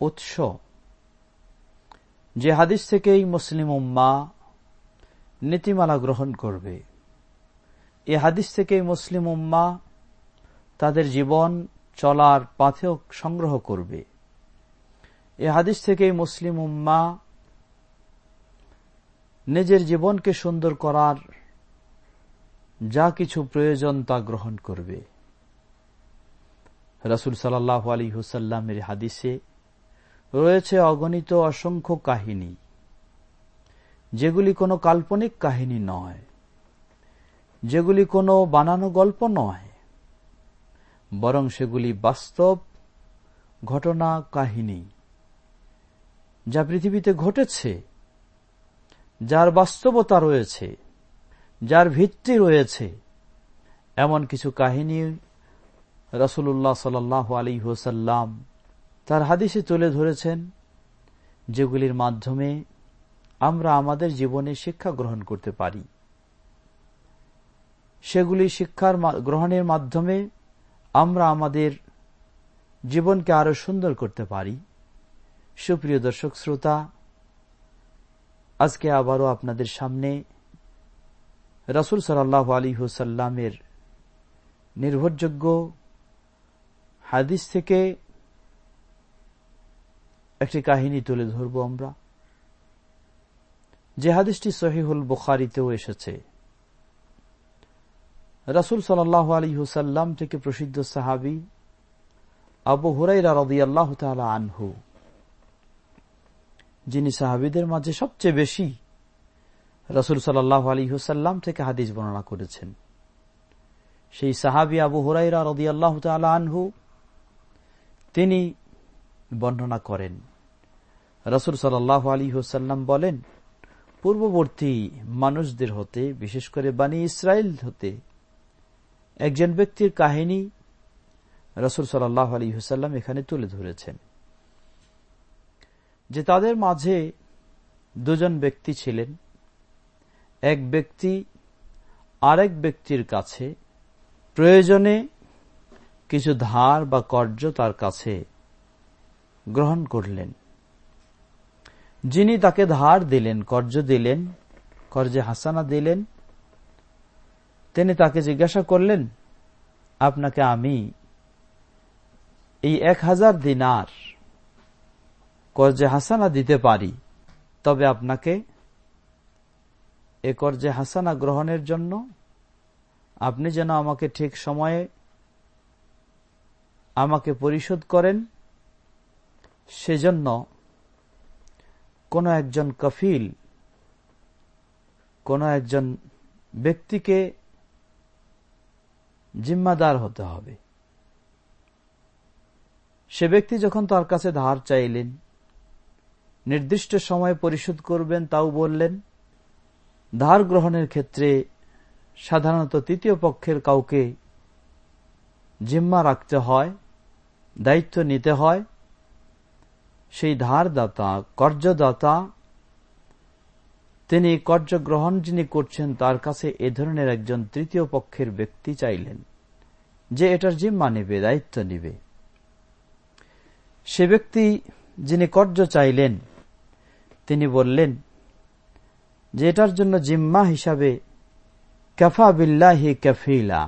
উৎস। যে হাদিস থেকেই মুসলিম উম্মা নীতিমালা গ্রহণ করবে, এ হাদিস থেকেই মুসলিম উম্মা তাদের জীবন চলার পাথেও সংগ্রহ করবে। এ হাদিস থেকেই মুসলিম উম্মা নিজের জীবনকে সুন্দর করার যা কিছু প্রয়োজন তা গ্রহণ করবে। রসুল সাল্লাহ আলী হুসাল্লামের হাদিসে রয়েছে অগণিত অসংখ্য কাহিনী, যেগুলি কোনো কাল্পনিক কাহিনী নয়, যেগুলি কোনো বানানো গল্প নয়, বরং সেগুলি বাস্তব ঘটনা কাহিনী যা পৃথিবীতে ঘটেছে, যার বাস্তবতা রয়েছে, যার ভিত্তি রয়েছে। এমন কিছু কাহিনী রসুল্লাহ সাল আলী হোসাল্লাম তার হাদিসে তুলে ধরেছেন যেগুলির মাধ্যমে আমরা আমাদের জীবনে শিক্ষা গ্রহণ করতে পারি। সেগুলি শিক্ষার গ্রহণের মাধ্যমে আমরা আমাদের জীবনকে আরও সুন্দর করতে পারি। সুপ্রিয় দর্শক শ্রোতা, আজকে আবারও আপনাদের সামনে রসুল সাল্লাহ আলী হুসাল্লামের নির্ভরযোগ্য হাদিস থেকে একটি কাহিনী তুলে ধরব আমরা। যে হাদিসটি সহিহুল বুখারিতেও এসেছে। রসুল সাল্লাহ আলী হুসাল্লাম থেকে প্রসিদ্ধ সাহাবি আবু হুরাইরা রদিয়াল্লাহ তালা আনহু, যিনি সাহাবিদের মাঝে সবচেয়ে বেশি রসুল সাল্লাহ আলী হুসাল্লাম থেকে হাদিস বর্ণনা করেছেন। সেই সাহাবি আবু হুরাইরা রদি আল্লাহ আনহু, তিনি বর্ণনা করেন। রসুল সাল্লাহ আলী হুসাল্লাম বলেন, পূর্ববর্তী মানুষদের হতে, বিশেষ করে বানী ইসরায়েল হতে, একজন ব্যক্তির কাহিনী রসুল সাল্লাহ আলী হুসাল্লাম এখানে তুলে ধরেছেন। যে তাদের মাঝে দুজন ব্যক্তি ছিলেন, এক ব্যক্তি আরেক ব্যক্তির কাছে, প্রয়োজনে কিছু ধার বা কর্য তার কাছে গ্রহণ করলেন। যিনি তাকে ধার দিলেন কর্য দিলেন, কর্জে হাসানা দিলেন, তিনি তাকে জিজ্ঞাসা করলেন, আপনাকে আমি এই এক হাজার দিনার কর্জে হাসানা দিতে পারি, তবে আপনাকে এ কর্জে হাসানা গ্রহণের জন্য আপনি যেন আমাকে ঠিক সময়ে আমাকে পরিশোধ করেন সেজন্য কোন একজন কফিল, কোন একজন ব্যক্তিকে জিম্মাদার হতে হবে। সে ব্যক্তি যখন তার কাছে ধার চাইলেন, নির্দিষ্ট সময় পরিশোধ করবেন তাও বললেন, ধার গ্রহণের ক্ষেত্রে সাধারণত তৃতীয় পক্ষের কাউকে জিম্মা রাখতে হয়, দায়িত্ব নিতে হয় সেই ধারদাতা, কর্যদাতা, তিনি কর্য গ্রহণ যিনি করছেন, তার কাছে এ ধরনের একজন তৃতীয় পক্ষের ব্যক্তি চাইলেন, যে এটার জিম্মা নেবে, দায়িত্ব নিবে। সে ব্যক্তি যিনি কর্য চাইলেন, তিনি বললেন, যে এটার জন্য জিম্মা হিসাবে কাফা বিল্লাহি কাফিলা।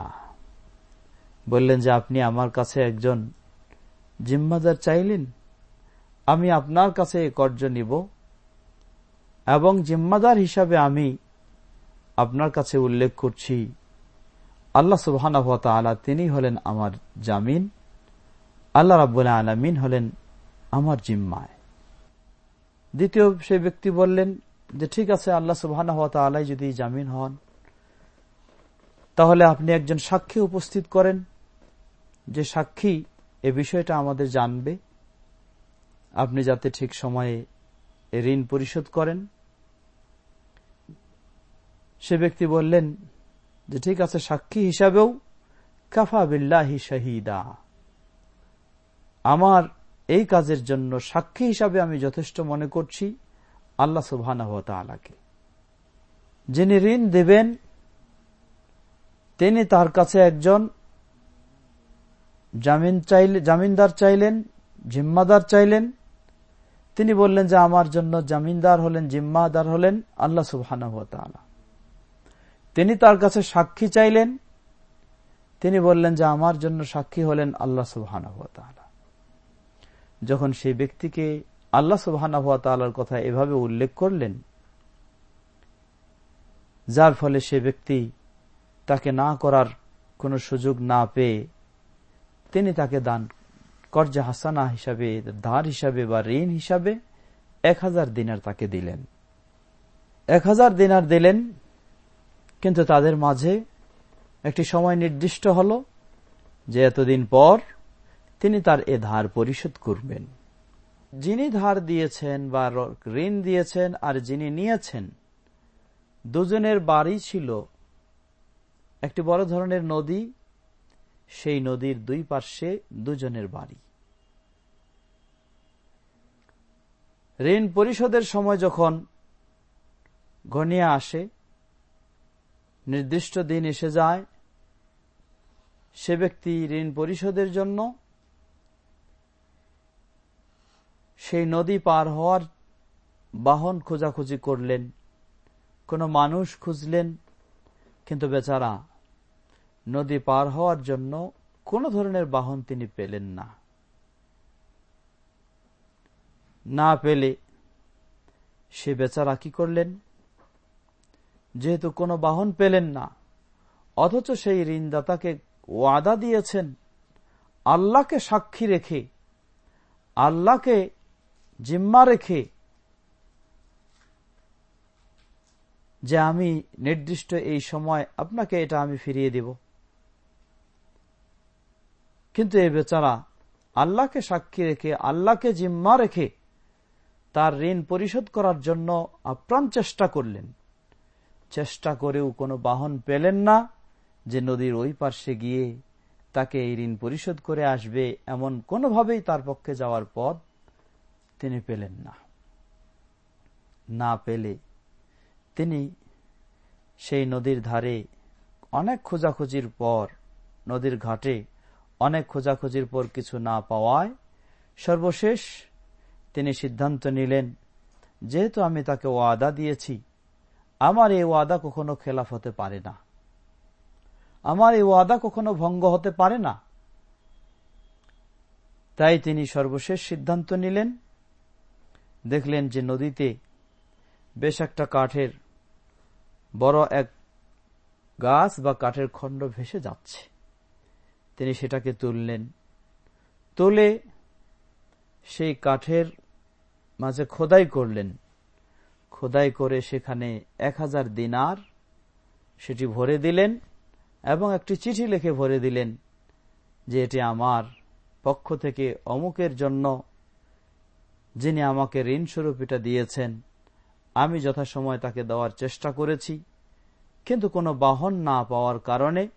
বললেন যে, আপনি আমার কাছে একজন জিম্মাদার চাইলেন? আমি আপনার কাছে কর্য নিব এবং জিম্মাদার হিসাবে আমি আপনার কাছে উল্লেখ করছি। আল্লাহ সুবাহ তিনি হলেন আমার জামিন, আল্লাহ রাবুল আলমিন হলেন আমার জিম্মায়। দ্বিতীয় সে ব্যক্তি বললেন যে, ঠিক আছে, আল্লাহ সুবাহ যদি জামিন হন, তাহলে আপনি একজন সাক্ষী উপস্থিত করেন। যে সাক্ষী এ বিষয়টা আমাদের জানবে আপনি যাতে ঠিক সময়ে ঋণ পরিশোধ করেন। সে ব্যক্তি বললেন, যে ঠিক আছে, সাক্ষী হিসাবেও কাফা বিল্লাহি শাহিদা। আমার এই কাজের জন্য সাক্ষী হিসাবে আমি যথেষ্ট মনে করছি আল্লাহ সুবহান আলাকে যিনি ঋণ দেবেন, তিনি তার কাছে একজন জামিন চাইলে, জামিনদার চাইলেন, জিম্মাদার চাইলেন তিনি বললেন যে, আমার জন্য জামিনদার হলেন, জিম্মাদার হলেন আল্লাহ সুবহান তিনি তার কাছে সাক্ষী চাইলেন। তিনি বললেন যে, আমার জন্য সাক্ষী হলেন আল্লাহ সুবহান যখন সেই ব্যক্তিকে আল্লাহ সুবহান কথা এভাবে উল্লেখ করলেন, যার ফলে সে ব্যক্তি তাকে না করার কোন সুযোগ না পেয়ে তিনি তাকে দান কর্জা হাসানা হিসাবে, ধার হিসাবে বা ঋণ হিসাবে এক হাজার দিনার তাকে দিলেন। এক হাজার দিনার দিলেন, কিন্তু তাদের মাঝে একটি সময় নির্দিষ্ট হল যে এতদিন পর তিনি তার এ ধার পরিশোধ করবেন। যিনি ধার দিয়েছেন বা ঋণ দিয়েছেন আর যিনি নিয়েছেন, দুজনের বাড়ি ছিল একটি বড় ধরনের নদী সেই নদীর দুই পার্শ্বে দুজনের বাড়ি। ঋণ পরিশোধের সময় যখন ঘনিয়ে আসে, নির্দিষ্ট দিন এসে যায়, সে ব্যক্তি ঋণ পরিশোধের জন্য সেই নদী পার হওয়ার বাহন খোঁজাখুঁজি করলেন। কোনো মানুষ খুঁজলেন, কিন্তু বেচারা নদী পার হওয়ার জন্য কোন ধরনের বাহন তিনি পেলেন না। না পেলে সে বেচারা কি করলেন? যেহেতু কোনো বাহন পেলেন না, অথচ সেই ঋণদাতাকে ওয়াদা দিয়েছেন, আল্লাহকে সাক্ষী রেখে, আল্লাহকে জিম্মা রেখে যে আমি নির্দিষ্ট এই সময় আপনাকে এটা আমি ফিরিয়ে দিব। কিন্তু এই বেচারা আল্লাহকে সাক্ষী রেখে, আল্লাহকে জিম্মা রেখে তার ঋণ পরিশোধ করার জন্য আপ্রাণ চেষ্টা করলেন। চেষ্টা করেও কোনো বাহন পেলেন না যে নদীর ওই পার্শ্বে গিয়ে তাকে এই ঋণ পরিশোধ করে আসবে এমন কোনোভাবেই তার পক্ষে যাওয়ার পথ তিনি পেলেন না। না পেলে তিনি সেই নদীর ধারে অনেক খোঁজাখুঁজির পর, নদীর ঘাটে অনেক খোঁজাখুঁজির পর কিছু না পাওয়ায় সর্বশেষ তিনি সিদ্ধান্ত নিলেন, যেহেতু আমি তাকে ওয়াদা দিয়েছি, আমার এই ওয়াদা কখনো খেলাফ হতে পারে না। আমার এই ওয়াদা কখনো ভঙ্গ হতে পারে না। তাই তিনি সর্বশেষ সিদ্ধান্ত নিলেন। দেখলেন যে নদীতে বেশ একটা কাঠের বড় এক গাছ বা কাঠের খণ্ড ভেসে যাচ্ছে। তিনি সেটাকে তুললেন। তুলে সেই কাঠের মাঝে খোদাই করলেন। খোদাই করে সেখানে এক হাজার দিনার সেটি ভরে দিলেন এবং একটি চিঠি লিখে ভরে দিলেন যে এটি আমার পক্ষ থেকে অমুকের জন্য যিনি আমাকে ঋণ স্বরূপ এটা দিয়েছেন, আমি যথাসময় তাকে দেওয়ার চেষ্টা করেছি, কিন্তু কোনো বাহন না পাওয়ার কারণে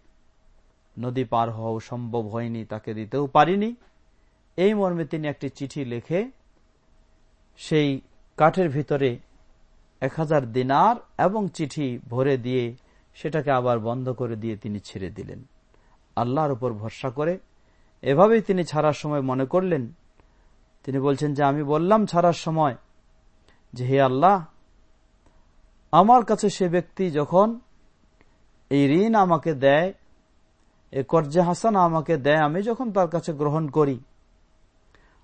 নদী পার হওয়া সম্ভব হয়নি, তাকে দিতেও পারিনি। এই মর্মে তিনি একটি চিঠি লিখে, সেই কাঠের ভিতরে এক হাজার দিনার এবং চিঠি ভরে দিয়ে সেটাকে আবার বন্ধ করে দিয়ে তিনি ছেড়ে দিলেন। আল্লাহর উপর ভরসা করে এভাবেই তিনি ছাড়ার সময় মনে করলেন। তিনি বলছেন যে, আমি বললাম ছাড়ার সময় যে, হে আল্লাহ, আমার কাছে সে ব্যক্তি যখন এই ঋণ আমাকে দেয় এ কর্জে হাসান আমাকে দেয়, আমি যখন তার কাছে গ্রহণ করি,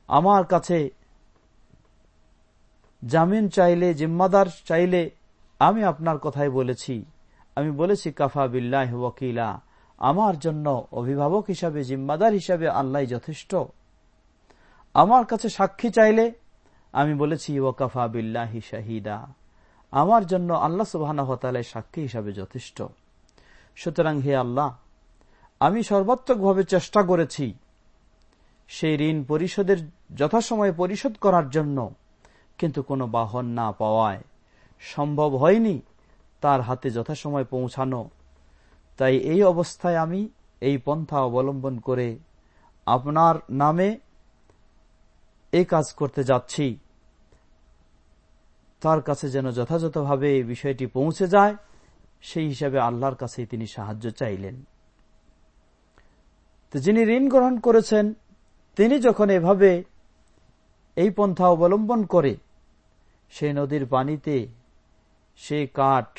আমার কাছে জামিন চাইলে, জিম্মাদার চাইলে, আমি আপনার কথাই বলেছি। আমি বলেছি, কাফা বিল্লাহ ওকিলা আমার জন্য অভিভাবক হিসাবে, জিম্মাদার হিসাবে আল্লাহ যথেষ্ট। আমার কাছে সাক্ষী চাইলে, আমি বলেছি ওকাফা বিল্লাহি শাহিদা, আমার জন্য আল্লাহ সুবাহ সাক্ষী হিসাবে যথেষ্ট। সুতরাং হে আল্লাহ আমি সর্বাত্মকভাবে চেষ্টা করেছি সেই ঋণ পরিশোধের যথাসময়ে পরিশোধ করার জন্য, কিন্তু কোনো বাহন না পাওয়ায় সম্ভব হয়নি তার হাতে যথাসময় পৌঁছানো। তাই এই অবস্থায় আমি এই পন্থা অবলম্বন করে আপনার নামে এই কাজ করতে যাচ্ছি। তার কাছে যেন যথাযথভাবে বিষয়টি পৌঁছে যায়, সেই হিসাবে আল্লাহর কাছে তিনি সাহায্য চাইলেন। তো যিনি ঋণ গ্রহণ করেছেন, তিনি যখন এভাবে এই পন্থা অবলম্বন করে, সেই নদীর পানিতে সেই কাঠ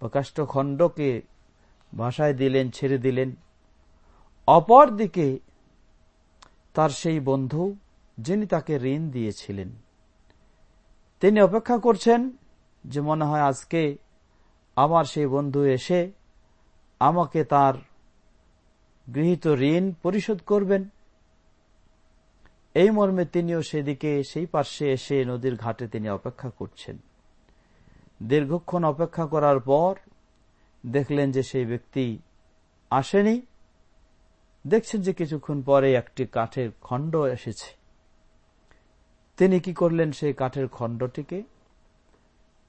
বা কাষ্ঠখণ্ডকে ভাষায় দিলেন, ছেড়ে দিলেন অপর দিকে তার সেই বন্ধু যিনি তাকে ঋণ দিয়েছিলেন, তিনি অপেক্ষা করছেন যে মনে হয় আজকে আমার সেই বন্ধু এসে আমাকে তার গৃহীত ঋণ পরিশোধ করবেন। এই মর্মে তিনিও সেদিকে, সেই পার্শ্বে এসে নদীর ঘাটে তিনি অপেক্ষা করছেন। দীর্ঘক্ষণ অপেক্ষা করার পর দেখলেন যে সেই ব্যক্তি আসেনি। দেখছেন যে কিছুক্ষণ পরে একটি কাঠের খণ্ড এসেছে। তিনি কি করলেন সেই কাঠের খণ্ডটিকে?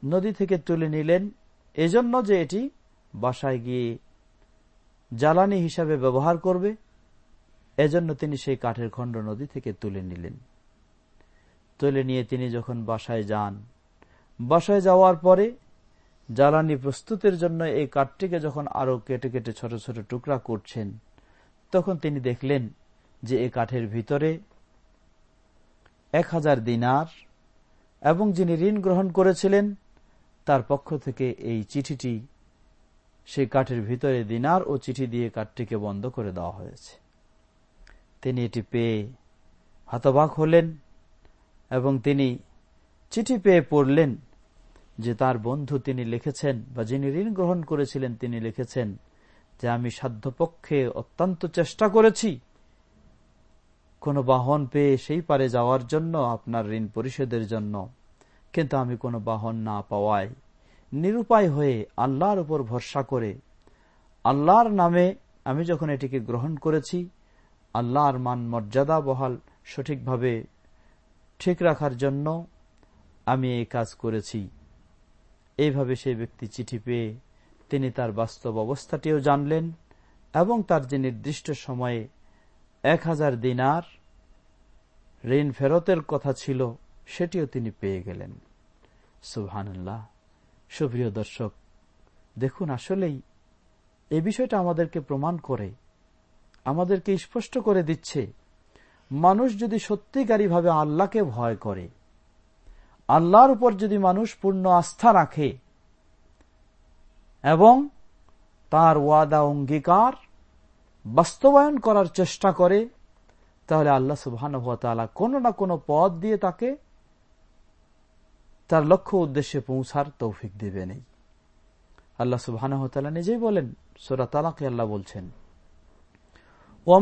নদী থেকে তুলে নিলেন। এজন্য যে এটি বাসায় গিয়ে জ্বালানি হিসাবে ব্যবহার করবে। এজন্য তিনি সেই কাঠের খণ্ড নদী থেকে তুলে নিলেন। তুলে নিয়ে তিনি যখন বাসায় যান, বাসায় যাওয়ার পরে জ্বালানি প্রস্তুতের জন্য এই কাঠটিকে যখন আরও কেটে কেটে ছোট ছোট টুকরা করছেন, তখন তিনি দেখলেন যে এই কাঠের ভিতরে এক হাজার দিনার এবং যিনি ঋণ গ্রহণ করেছিলেন, তার পক্ষ থেকে এই চিঠিটি সেই কাঠের ভিতরে দিনার ও চিঠি দিয়ে কাঠটিকে বন্ধ করে দেওয়া হয়েছে। তিনি এটি পেয়ে হতবাক হলেন এবং তিনি চিঠি পেয়ে পড়লেন যে তার বন্ধু তিনি লিখেছেন বা যিনি ঋণ গ্রহণ করেছিলেন তিনি লিখেছেন যে আমি সাধ্যপক্ষে অত্যন্ত চেষ্টা করেছি। কোনো বাহন পেয়ে সেই পারে যাওয়ার জন্য, আপনার ঋণ পরিশোধের জন্য, কিন্তু আমি কোনো বাহন না পাওয়ায় নিরুপায় হয়ে আল্লাহর উপর ভরসা করে, আল্লাহর নামে আমি যখন এটিকে গ্রহণ করেছি, আল্লাহর মান মর্যাদা বহাল সঠিকভাবে ঠিক রাখার জন্য আমি এই কাজ করেছি। এইভাবে সেই ব্যক্তি চিঠি পেয়ে তিনি তার বাস্তব অবস্থাটিও জানলেন এবং তার যে নির্দিষ্ট সময়ে এক হাজার দিনার ঋণ ফেরতের কথা ছিল, সেটিও তিনি পেয়ে গেলেন। সুবহানাল্লাহ। সুপ্রিয় দর্শক, দেখুন, আসলেই এ বিষয়টা আমাদেরকে প্রমাণ করে, আমাদেরকে স্পষ্ট করে দিচ্ছে, মানুষ যদি সত্যিকারীভাবে আল্লাহকে ভয় করে, আল্লাহর উপর যদি মানুষ পূর্ণ আস্থা রাখে, এবং তার ওয়াদা, অঙ্গীকার বাস্তবায়ন করার চেষ্টা করে, তাহলে আল্লাহ সুবহান কোন না কোনো পথ দিয়ে তাকে তার লক্ষ্য উদ্দেশ্যে পৌঁছার তৌফিক দেবেন আল্লাহ সুবাহ নিজেই বলেন, সোরা তালাকে আল্লাহ বলছেন ওয়া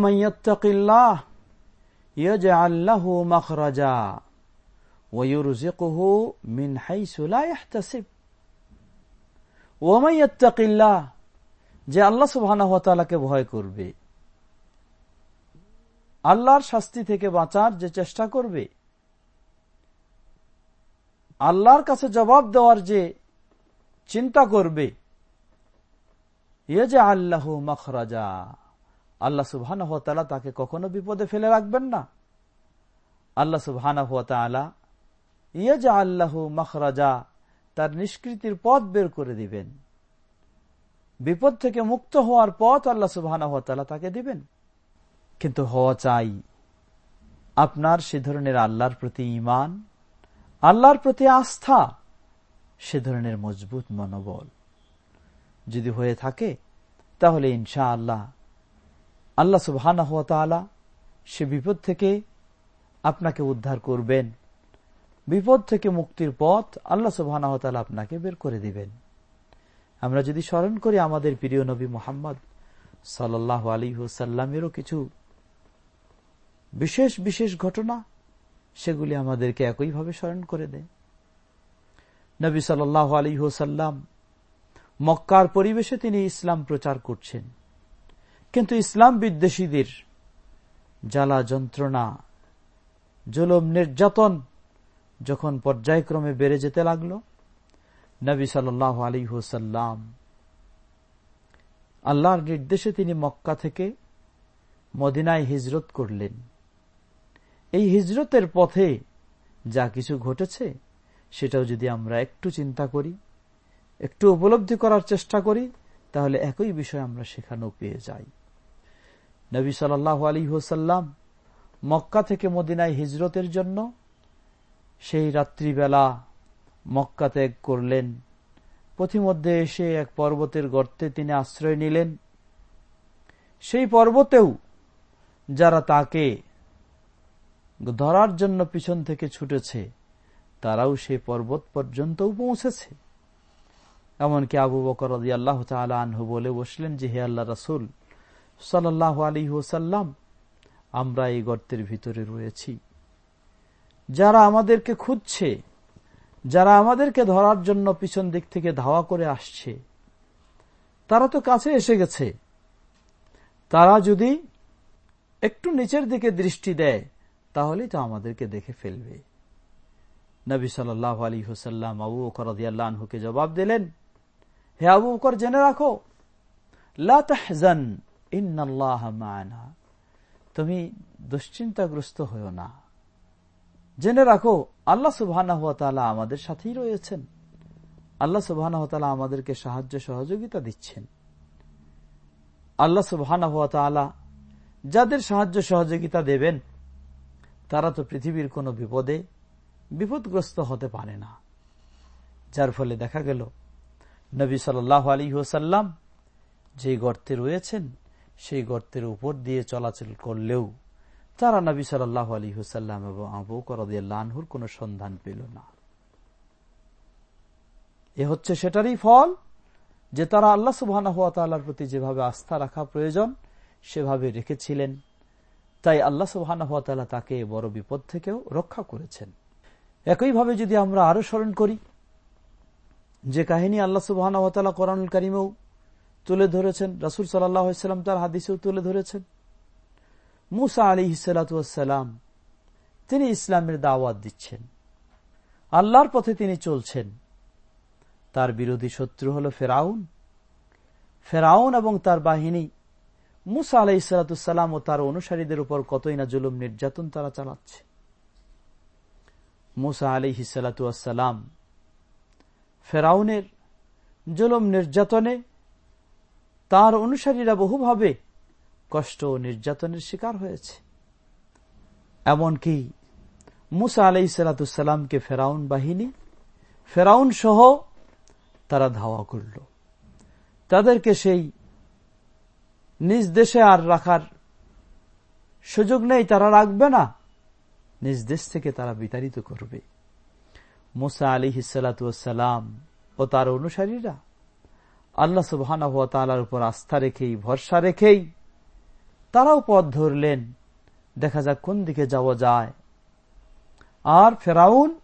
মিন যে আল্লাহ সুবহানাহু ভয় করবে, আল্লাহর শাস্তি থেকে বাঁচার যে চেষ্টা করবে আল্লাহর কাছে জবাব দেওয়ার যে চিন্তা করবে ইয়ে যে আল্লাহ মখরাজা আল্লাহ সুবহান তাকে কখনো বিপদে ফেলে রাখবেন না। আল্লাহ সুবহান ইয়ে যে আল্লাহ মখরাজা তার নিষ্কৃতির পথ বের করে দিবেন। বিপদ থেকে মুক্ত হওয়ার পথ আল্লাহ সুবহান তাকে দিবেন। কিন্তু হওয়া চাই, আপনার সে ধরনের আল্লাহর প্রতি ইমান আল্লাহর প্রতি আস্থা, সে ধরনের মজবুত মনোবল। যদি হয়ে থাকে, তাহলে ইনশা আল্লাহ আল্লাহ সুবাহ সে বিপদ থেকে আপনাকে উদ্ধার করবেন। বিপদ থেকে মুক্তির পথ আল্লাহ সুবাহ আপনাকে বের করে দিবেন। আমরা যদি স্মরণ করি আমাদের প্রিয় নবী মোহাম্মদ সাল্লাহ আলী হুসাল্লামেরও কিছু বিশেষ বিশেষ ঘটনা সেগুলি আমাদেরকে একইভাবে স্মরণ করে দেয়। নবী সাল্লাহ আলী হুসাল্লাম মক্কার পরিবেশে তিনি ইসলাম প্রচার করছেন। কিন্তু ইসলাম বিদ্বেষীদের জ্বালা যন্ত্রণা, জুলুম, নির্যাতন যখন পর্যায়ক্রমে বেড়ে যেতে লাগল, নবী সাল আলী হুসাল্লাম আল্লাহর নির্দেশে তিনি মক্কা থেকে মদিনায় হিজরত করলেন। এই হিজরতের পথে যা কিছু ঘটেছে, সেটাও যদি আমরা একটু চিন্তা করি, একটু উপলব্ধি করার চেষ্টা করি, তাহলে একই বিষয় আমরা সেখানেও পেয়ে যাই। নবী সাল্লাহ আলী হোসাল্লাম মক্কা থেকে মদিনায় হিজরতের জন্য সেই রাত্রিবেলা মক্কা ত্যাগ করলেন। পথিমধ্যে এসে এক পর্বতের গর্তে তিনি আশ্রয় নিলেন। সেই পর্বতেও যারা তাকে ধরার জন্য পিছন থেকে ছুটেছে, তারাও সেই পর্বত পর্যন্তও পৌঁছেছে। এমনকি আবু বকর আল্লাহ আনহু বলে বসলেন যে, হে আল্লাহ রাসুল সাল্লাহ আলী ওসাল্লাম আমরা এই গর্তের ভিতরে রয়েছি। যারা আমাদেরকে খুঁজছে, যারা আমাদেরকে ধরার জন্য পিছন দিক থেকে ধাওয়া করে আসছে, তারা তো কাছে এসে গেছে। তারা যদি একটু নিচের দিকে দৃষ্টি দেয় তাহলেই তো আমাদেরকে দেখে ফেলবে। নবী সাল্লাহ আলী হুসাল্লাম আবু বকর আনহুকে জবাব দিলেন, হে আবু বকর, জেনে রাখো তুমি দুশ্চিন্তাগ্রস্ত হও না। জেনে রাখো, আল্লাহ সুবাহ আমাদের সাথেই রয়েছেন। আল্লাহ সুবাহ আমাদেরকে সাহায্য সহযোগিতা দিচ্ছেন। আল্লাহ সুবাহ যাদের সাহায্য সহযোগিতা দেবেন তারা তো পৃথিবীর কোনো বিপদে বিপদগ্রস্ত হতে পারে না। যার ফলে দেখা গেল, নবী সাল আলী হোসাল্লাম যে গর্তে রয়েছেন, সেই গর্তের উপর দিয়ে চলাচল করলেও তারা নবী সাল্লাহ আলী হুসাল্লাম এবং আবু করদিয়াল্লাহুর কোন সন্ধান পেল না। এ হচ্ছে সেটারই ফল যে তারা আল্লাহ সুবাহ প্রতি যেভাবে আস্থা রাখা প্রয়োজন, সেভাবে রেখেছিলেন। তাই আল্লাহ সুবাহ তাকে বড় বিপদ থেকেও রক্ষা করেছেন। একইভাবে যদি আমরা আরও স্মরণ করি, যে কাহিনী আল্লাহ সুবাহ কোরআন কারিমেও তুলে ধরেছেন, রাসুল সাল্লাম তার হাদিসেও তুলে ধরেছেন। মুসা আলী হিসালাম তিনি ইসলামের দাওয়াত দিচ্ছেন। আল্লাহর পথে তিনি চলছেন। তার বিরোধী শত্রু হল ফেরাউন। ফেরাউন এবং তার বাহিনী মুসা আলাই সালাতাম ও তার অনুসারীদের উপর কতই না জুলুম নির্যাতন তারা চালাচ্ছে। মুসা আলী হিসালাতাম ফেরাউনের জুলুম নির্যাতনে তার অনুসারীরা বহুভাবে কষ্ট ও নির্যাতনের শিকার হয়েছে। এমনকি মুসা আলাই সালাতামকে ফেরাউন বাহিনী, ফেরাউন সহ তারা ধাওয়া করল। তাদেরকে সেই নিজ দেশে আর রাখার সুযোগ নেই, তারা রাখবে না। নিজ দেশ থেকে তারা বিতাড়িত করবে। মুসা আলী হিসালাতাম ও তার অনুসারীরা আল্লাহ সুবাহ উপর আস্থা রেখেই, ভরসা রেখেই তারাও পথ ধরলেন। দেখা যাক কোন দিকে যাওয়া যায়। আর ফেরাউন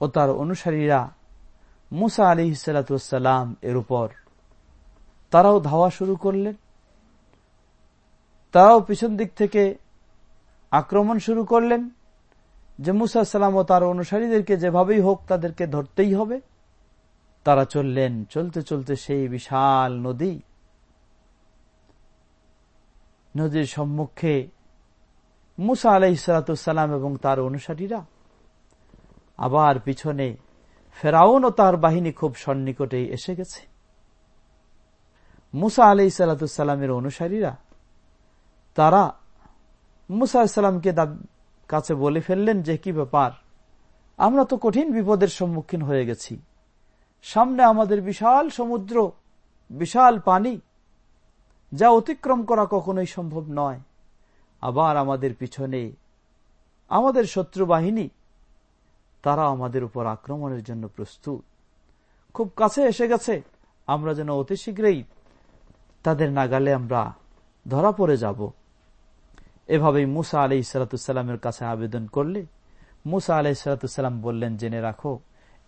ও তার অনুসারীরা মুসা আলী সালাতাম এর উপর তারাও ধাওয়া শুরু করলেন। তারাও পিছন দিক থেকে আক্রমণ শুরু করলেন যে মুসা সালাম ও তার অনুসারীদেরকে যেভাবেই হোক তাদেরকে ধরতেই হবে। তারা চললেন, চলতে চলতে সেই বিশাল নদী। নদীর সম্মুখে মুসা আলাইসালাম এবং তার অনুসারীরা আবার পিছনে ফেরাউন ও তার বাহিনী খুব সন্নিকটে এসে গেছে। মুসা আলাই সালাতামের অনুসারীরা তারা মুসা সাল্লামকে কাছে বলে ফেললেন যে, কি ব্যাপার? আমরা তো কঠিন বিপদের সম্মুখীন হয়ে গেছি। সামনে আমাদের বিশাল সমুদ্র, বিশাল পানি, যা অতিক্রম করা কখনোই সম্ভব নয়। আবার আমাদের পিছনে আমাদের শত্রু বাহিনী, তারা আমাদের উপর আক্রমণের জন্য প্রস্তুত। খুব কাছে এসে গেছে। আমরা যেন অতি শীঘ্রই তাদের নাগালে আমরা ধরা পড়ে যাব। এভাবেই মুসা আলি সালাতামের কাছে আবেদন করলে, মুসা আলাই সালাতাম বললেন, জেনে রাখো,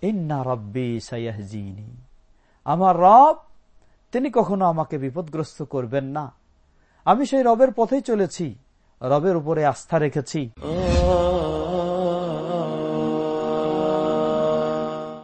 ইন্না রব্বি সাইয়াহজিনী আমার রব, তিনি কখনো আমাকে বিপদগ্রস্ত করবেন না। আমি সেই রবের পথেই চলেছি, রবের উপরে আস্থা রেখেছি।